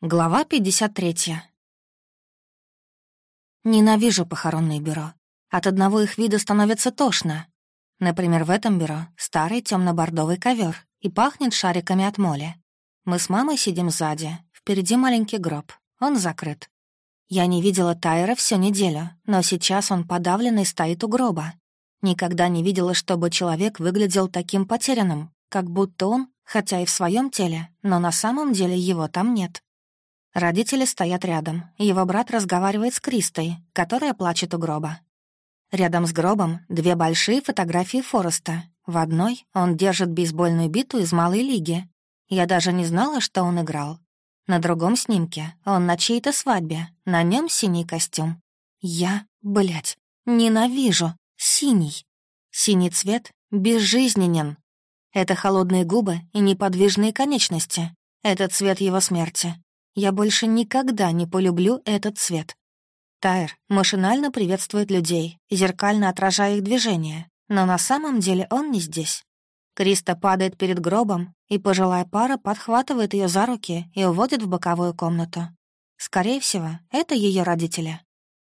Глава 53. Ненавижу похоронные бюро. От одного их вида становится тошно. Например, в этом бюро старый темно бордовый ковер и пахнет шариками от моли. Мы с мамой сидим сзади, впереди маленький гроб. Он закрыт. Я не видела Тайра всю неделю, но сейчас он подавленный стоит у гроба. Никогда не видела, чтобы человек выглядел таким потерянным, как будто он, хотя и в своем теле, но на самом деле его там нет. Родители стоят рядом, его брат разговаривает с Кристой, которая плачет у гроба. Рядом с гробом две большие фотографии Фореста. В одной он держит бейсбольную биту из малой лиги. Я даже не знала, что он играл. На другом снимке он на чьей-то свадьбе, на нем синий костюм. Я, блядь, ненавижу синий. Синий цвет безжизненен. Это холодные губы и неподвижные конечности. Это цвет его смерти. Я больше никогда не полюблю этот цвет. Тайр машинально приветствует людей, зеркально отражая их движения, но на самом деле он не здесь. Криста падает перед гробом, и пожилая пара подхватывает ее за руки и уводит в боковую комнату. Скорее всего, это ее родители.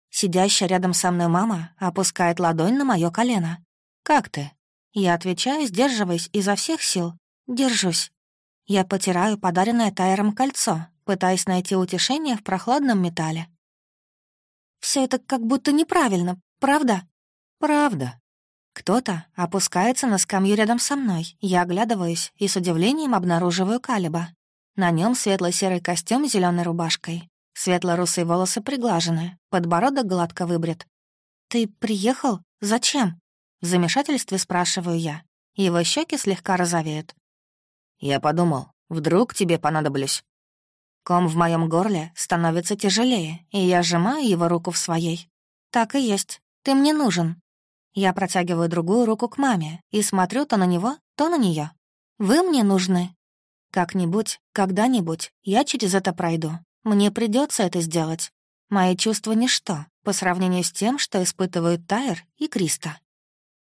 Сидящая рядом со мной мама опускает ладонь на мое колено. «Как ты?» Я отвечаю, сдерживаясь изо всех сил. «Держусь». Я потираю подаренное Тайром кольцо, пытаясь найти утешение в прохладном металле. Все это как будто неправильно, правда? Правда. Кто-то опускается на скамью рядом со мной. Я оглядываюсь и с удивлением обнаруживаю Калиба. На нем светло-серый костюм с зеленой рубашкой. Светло-русые волосы приглажены, подбородок гладко выбрит. «Ты приехал? Зачем?» В замешательстве спрашиваю я. Его щеки слегка розовеют. «Я подумал, вдруг тебе понадоблюсь. Ком в моем горле становится тяжелее, и я сжимаю его руку в своей. «Так и есть. Ты мне нужен». Я протягиваю другую руку к маме и смотрю то на него, то на нее. «Вы мне нужны». Как-нибудь, когда-нибудь я через это пройду. Мне придется это сделать. Мои чувства — ничто по сравнению с тем, что испытывают Тайр и Криста.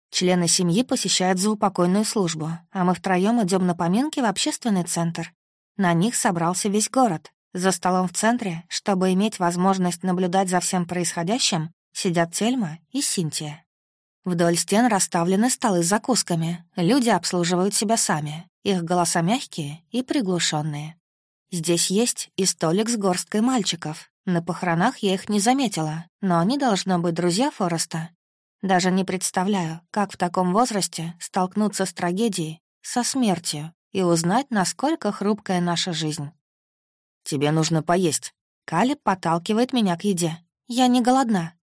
Члены семьи посещают заупокойную службу, а мы втроем идем на поминки в общественный центр. На них собрался весь город. За столом в центре, чтобы иметь возможность наблюдать за всем происходящим, сидят Тельма и Синтия. Вдоль стен расставлены столы с закусками. Люди обслуживают себя сами. Их голоса мягкие и приглушенные. Здесь есть и столик с горсткой мальчиков. На похоронах я их не заметила, но они должны быть друзья Фореста. Даже не представляю, как в таком возрасте столкнуться с трагедией, со смертью, и узнать, насколько хрупкая наша жизнь. «Тебе нужно поесть». Калиб подталкивает меня к еде. «Я не голодна».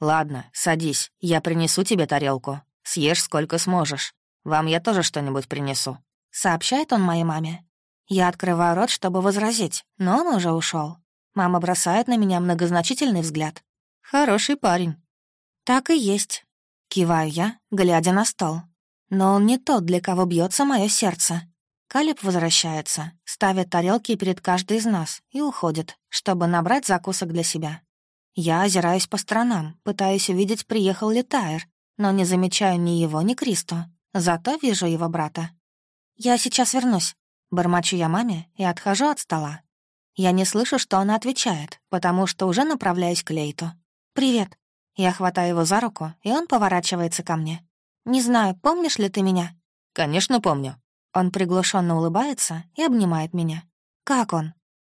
«Ладно, садись, я принесу тебе тарелку. Съешь сколько сможешь. Вам я тоже что-нибудь принесу», — сообщает он моей маме. Я открываю рот, чтобы возразить, но он уже ушел. Мама бросает на меня многозначительный взгляд. «Хороший парень». «Так и есть», — киваю я, глядя на стол. Но он не тот, для кого бьется мое сердце. Калиб возвращается, ставит тарелки перед каждой из нас и уходит, чтобы набрать закусок для себя. Я озираюсь по сторонам, пытаясь увидеть, приехал ли Тайр, но не замечаю ни его, ни Кристу. Зато вижу его брата. «Я сейчас вернусь», — бормочу я маме и отхожу от стола. Я не слышу, что она отвечает, потому что уже направляюсь к Лейту. «Привет». Я хватаю его за руку, и он поворачивается ко мне. «Не знаю, помнишь ли ты меня?» «Конечно, помню», он приглушенно улыбается и обнимает меня. «Как он?»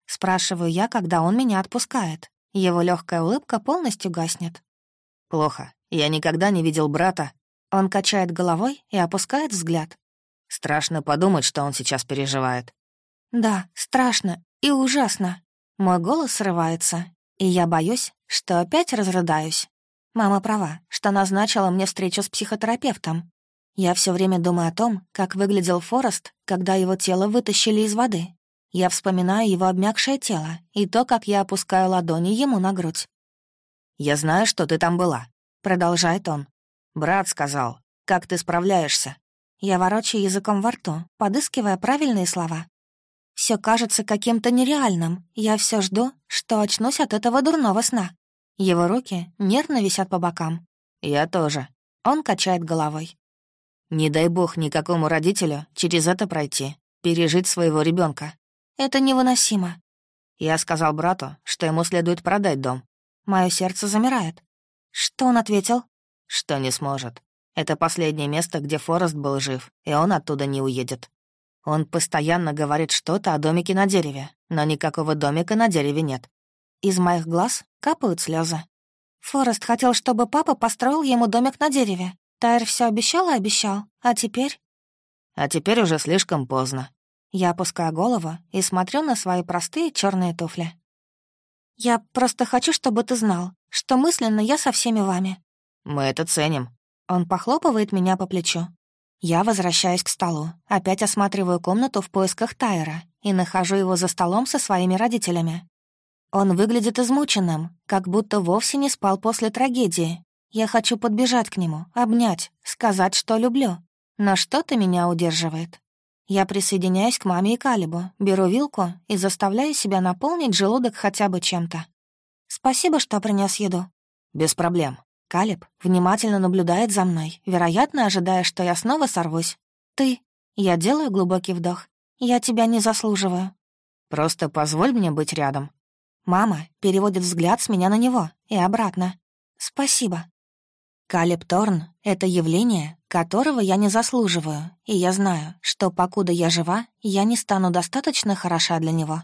Спрашиваю я, когда он меня отпускает. Его легкая улыбка полностью гаснет. «Плохо. Я никогда не видел брата». Он качает головой и опускает взгляд. Страшно подумать, что он сейчас переживает. «Да, страшно и ужасно». Мой голос срывается, и я боюсь, что опять разрыдаюсь. Мама права, что назначила мне встречу с психотерапевтом, я все время думаю о том, как выглядел Форест, когда его тело вытащили из воды. Я вспоминаю его обмякшее тело и то, как я опускаю ладони ему на грудь. «Я знаю, что ты там была», — продолжает он. «Брат сказал, как ты справляешься?» Я ворочаю языком во рту, подыскивая правильные слова. Все кажется каким-то нереальным. Я все жду, что очнусь от этого дурного сна. Его руки нервно висят по бокам. Я тоже. Он качает головой. Не дай бог никакому родителю через это пройти, пережить своего ребенка. Это невыносимо. Я сказал брату, что ему следует продать дом. Мое сердце замирает. Что он ответил? Что не сможет. Это последнее место, где Форест был жив, и он оттуда не уедет. Он постоянно говорит что-то о домике на дереве, но никакого домика на дереве нет. Из моих глаз капают слезы. Форест хотел, чтобы папа построил ему домик на дереве. Тайр все обещал и обещал, а теперь... А теперь уже слишком поздно. Я опускаю голову и смотрю на свои простые черные туфли. Я просто хочу, чтобы ты знал, что мысленно я со всеми вами. Мы это ценим. Он похлопывает меня по плечу. Я возвращаюсь к столу, опять осматриваю комнату в поисках Тайра и нахожу его за столом со своими родителями. Он выглядит измученным, как будто вовсе не спал после трагедии. Я хочу подбежать к нему, обнять, сказать, что люблю. Но что-то меня удерживает. Я присоединяюсь к маме и Калибу, беру вилку и заставляю себя наполнить желудок хотя бы чем-то. «Спасибо, что принес еду». «Без проблем». Калиб внимательно наблюдает за мной, вероятно, ожидая, что я снова сорвусь. «Ты...» Я делаю глубокий вдох. «Я тебя не заслуживаю». «Просто позволь мне быть рядом», Мама переводит взгляд с меня на него и обратно. «Спасибо». Калеб Торн — это явление, которого я не заслуживаю, и я знаю, что покуда я жива, я не стану достаточно хороша для него.